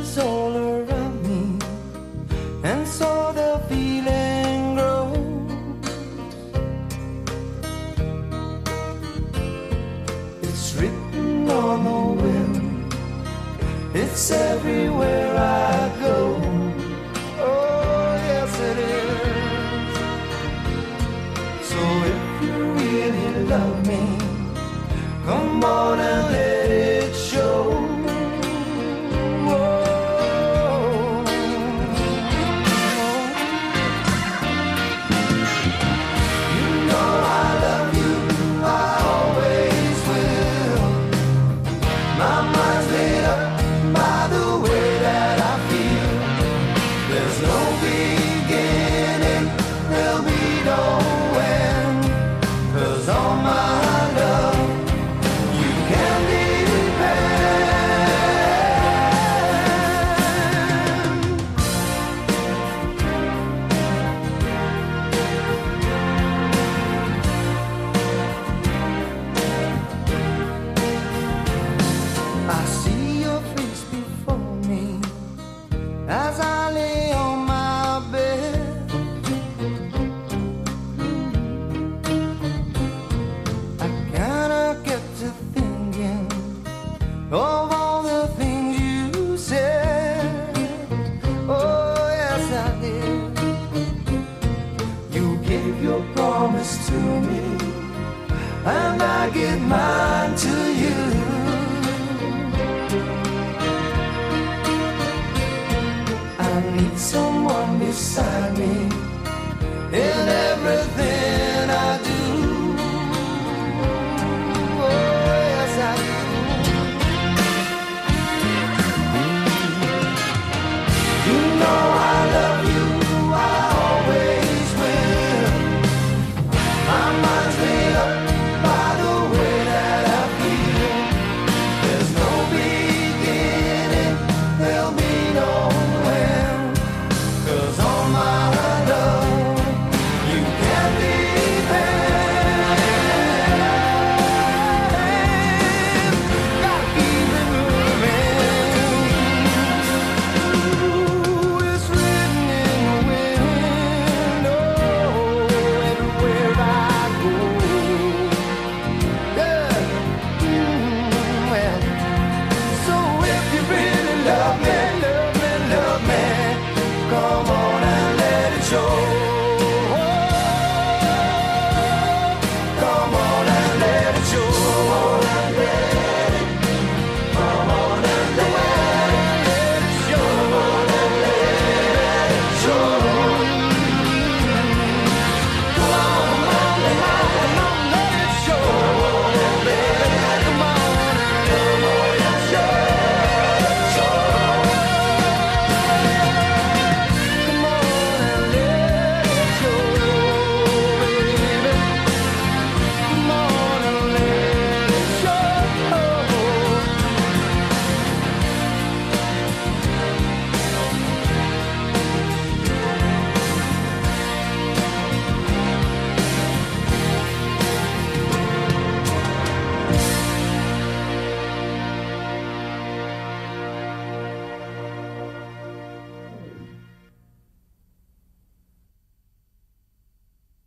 is all around me, and so the feeling grows. It's written on the wind, it's everywhere I go. Oh, yes, it is. So if you really love me, come on and let gave your promise to me, and I give mine to you. I need someone beside me in